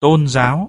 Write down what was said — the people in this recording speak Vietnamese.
tôn giáo.